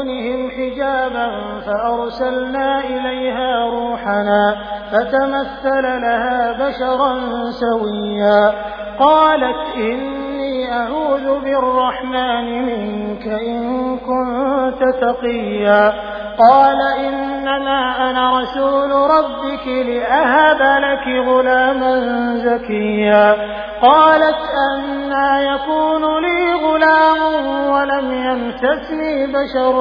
دونهم حجابا فأرسلنا إليها روحنا فتمثل لها بشرا سويا. قالت إني أعوذ بالرحمن منك إن كنت تقيا. قال إنما أنا رسول ربك لأهب لك غلاما زكيا. قالت أنا يكون لي غلام ولم يمسسني بشر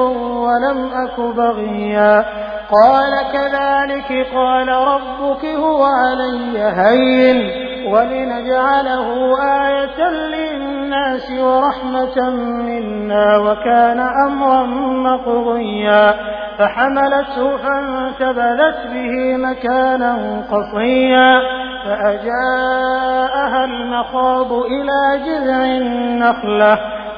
ولم أك بغيا. قال كذلك قال ربك هو علي هين ولنجعله آية للناس ورحمة منا وكان أمرا مقضيا. فحملته فانتبذت به مكانا قصيا. فأجاءها المخاض إلى جذع النخلة.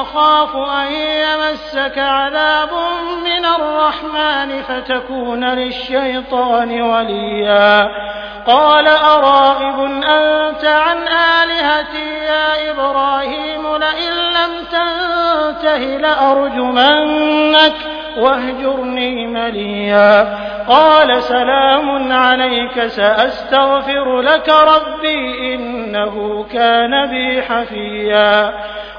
أخاف أن يمسك عذاب من الرحمن فتكون للشيطان وليا. قال أراغب أنت عن آلهتي يا إبراهيم لئن لم تنته لأرجمنك واهجرني مليا. قال سلام عليك سأستغفر لك ربي إنه كان بي حفيا.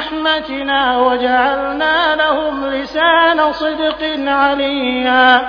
رحمتنا وجعلنا لهم لسان صدق عليا.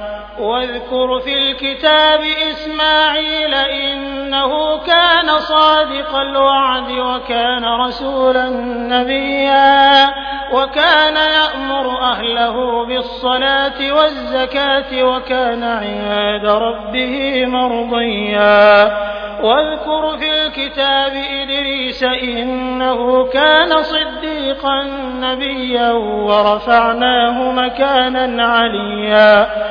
واذكر في الكتاب إسماعيل إنه كان صادق الوعد وكان رسولا نبيا وكان يأمر أهله بالصلاة والزكاة وكان عند ربه مرضيا. واذكر في الكتاب إدريس إنه كان صديقا نبيا ورفعناه مكانا عليا.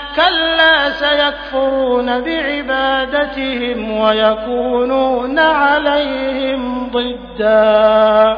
كلا سيكفرون بعبادتهم ويكونون عليهم ضدا.